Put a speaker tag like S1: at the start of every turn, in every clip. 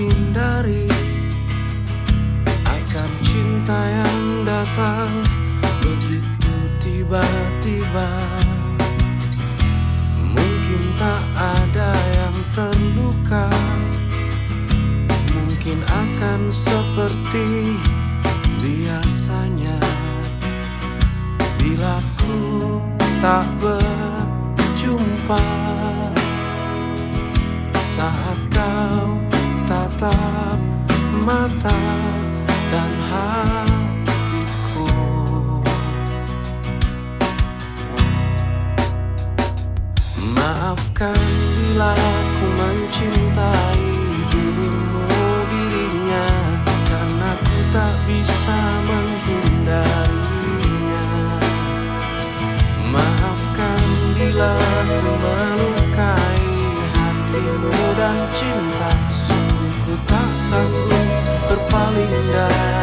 S1: hindari Akan cinta yang datang. Begitu tiba-tiba Mungkin tak ada yang terluka. Mungkin akan seperti biasanya. Bila ku tak berjumpa Saat kau mata dan hatiku. Maafkan bila ku mencintai dirimu dirinya Karena ku tak bisa menghindarinya. Maafkan bila ku melukai hatimu dan cinta Sungguh tak sanggup paling down.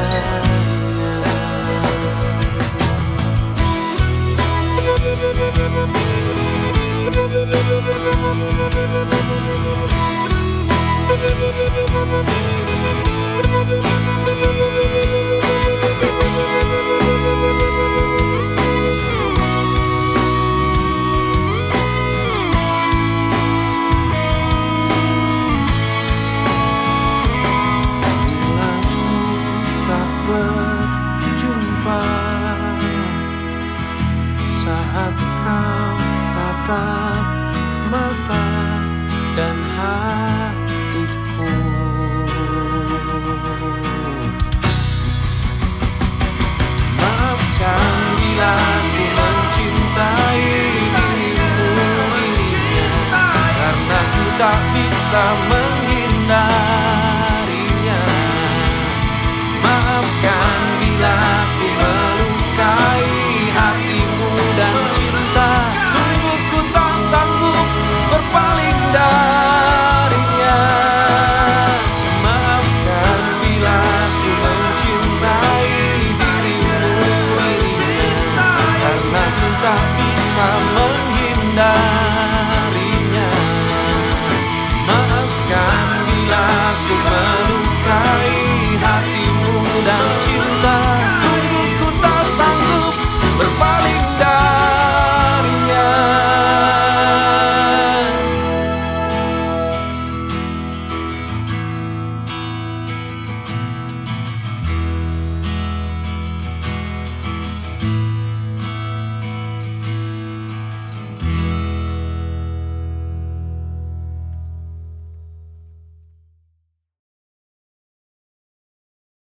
S1: Thank you. Berjumpa. Saat kau tatap mata dan hatiku. Maafkan bila ku mencintai dirimu dirinya Karena ku tak bisa menghindarinya dirimu